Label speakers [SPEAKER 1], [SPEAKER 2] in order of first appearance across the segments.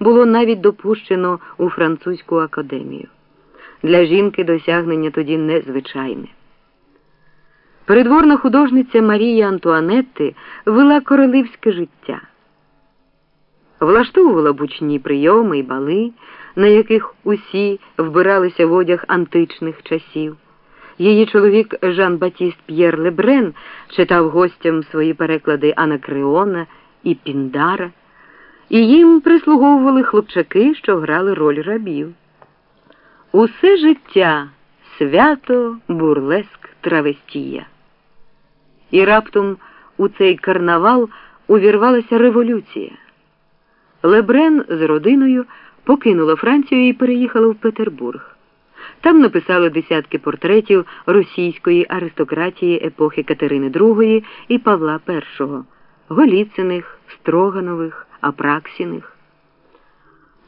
[SPEAKER 1] було навіть допущено у французьку академію. Для жінки досягнення тоді незвичайне. Придворна художниця Марія Антуанетти вела королівське життя, влаштовувала бучні прийоми і бали, на яких усі вбиралися в одяг античних часів. Її чоловік Жан Батіст П'єр Лебрен читав гостям свої переклади Анакреона і Піндара, і їм прислуговували хлопчаки, що грали роль рабів. Усе життя свято бурлеск травестія. І раптом у цей карнавал увірвалася революція. Лебрен з родиною покинула Францію і переїхала в Петербург. Там написали десятки портретів російської аристократії епохи Катерини II і Павла І, Голіциних, Строганових, Апраксіних.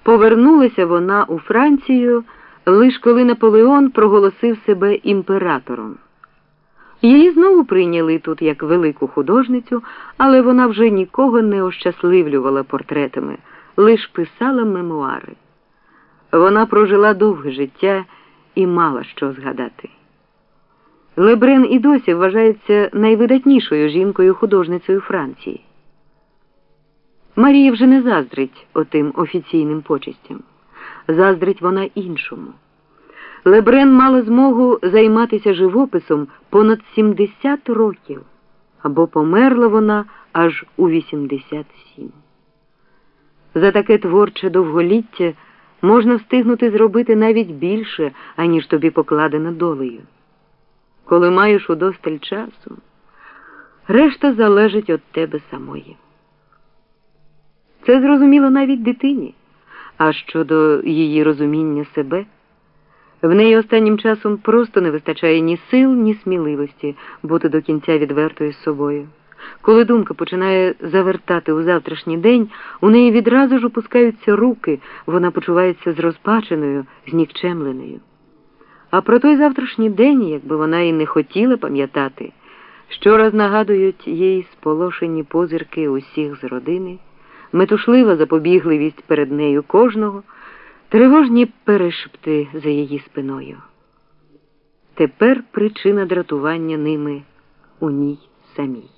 [SPEAKER 1] Повернулася вона у Францію лише коли Наполеон проголосив себе імператором. Її знову прийняли тут як велику художницю, але вона вже нікого не ощасливлювала портретами, лиш писала мемуари. Вона прожила довге життя і мала що згадати. Лебрен і досі вважається найвидатнішою жінкою художницею Франції. Марія вже не заздрить отим офіційним почестям. Заздрить вона іншому. Лебрен мала змогу займатися живописом понад 70 років, або померла вона аж у 87. За таке творче довголіття можна встигнути зробити навіть більше, аніж тобі покладено долею. Коли маєш удосталь часу, решта залежить від тебе самої. Це зрозуміло навіть дитині, а щодо її розуміння себе. В неї останнім часом просто не вистачає ні сил, ні сміливості бути до кінця відвертою з собою. Коли думка починає завертати у завтрашній день, у неї відразу ж опускаються руки, вона почувається зрозпаченою, знікчемленою. А про той завтрашній день, якби вона і не хотіла пам'ятати, щораз нагадують їй сполошені позирки усіх з родини, метушлива запобігливість перед нею кожного тривожні перешепти за її спиною. Тепер причина дратування ними у ній самій.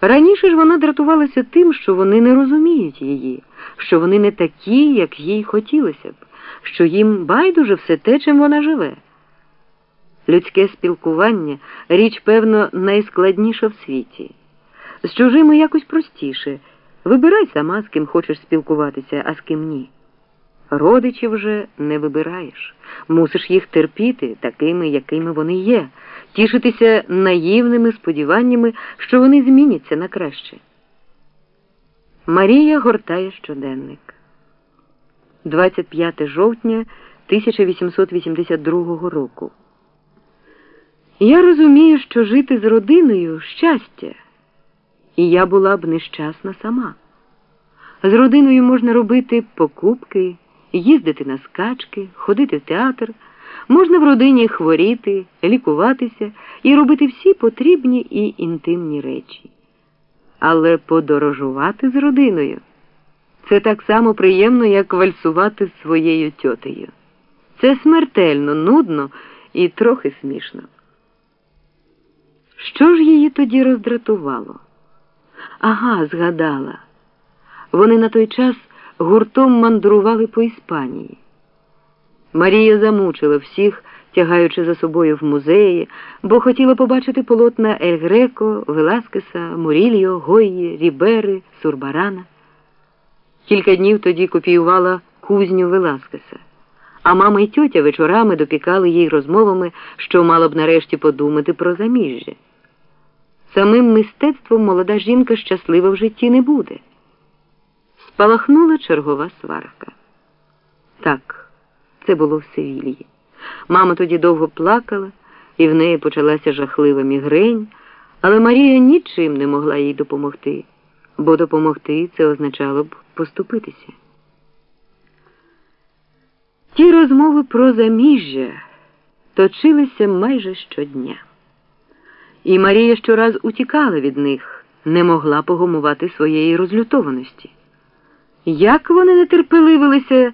[SPEAKER 1] Раніше ж вона дратувалася тим, що вони не розуміють її, що вони не такі, як їй хотілося б, що їм байдуже все те, чим вона живе. Людське спілкування річ, певно, найскладніша в світі. З чужими якось простіше. Вибирай сама, з ким хочеш спілкуватися, а з ким ні. Родичів вже не вибираєш, мусиш їх терпіти такими, якими вони є, тішитися наївними сподіваннями, що вони зміняться на краще. Марія гортає щоденник. 25 жовтня 1882 року. Я розумію, що жити з родиною щастя і я була б нещасна сама. З родиною можна робити покупки, їздити на скачки, ходити в театр, можна в родині хворіти, лікуватися і робити всі потрібні і інтимні речі. Але подорожувати з родиною це так само приємно, як вальсувати з своєю тьотею. Це смертельно, нудно і трохи смішно. Що ж її тоді роздратувало? Ага, згадала. Вони на той час гуртом мандрували по Іспанії. Марія замучила всіх, тягаючи за собою в музеї, бо хотіла побачити полотна Ель Греко, Веласкеса, Мурільо, Гойї, Рібери, Сурбарана. Кілька днів тоді копіювала кузню Веласкеса, а мама й тьотя вечорами допікали їй розмовами, що мала б нарешті подумати про заміжжя. Самим мистецтвом молода жінка щаслива в житті не буде. Спалахнула чергова сварка. Так, це було в Севільї. Мама тоді довго плакала, і в неї почалася жахлива мігрень, але Марія нічим не могла їй допомогти, бо допомогти це означало б поступитися. Ті розмови про заміжжя точилися майже щодня. І Марія щораз утікала від них, не могла погумувати своєї розлютованості. Як вони нетерпеливилися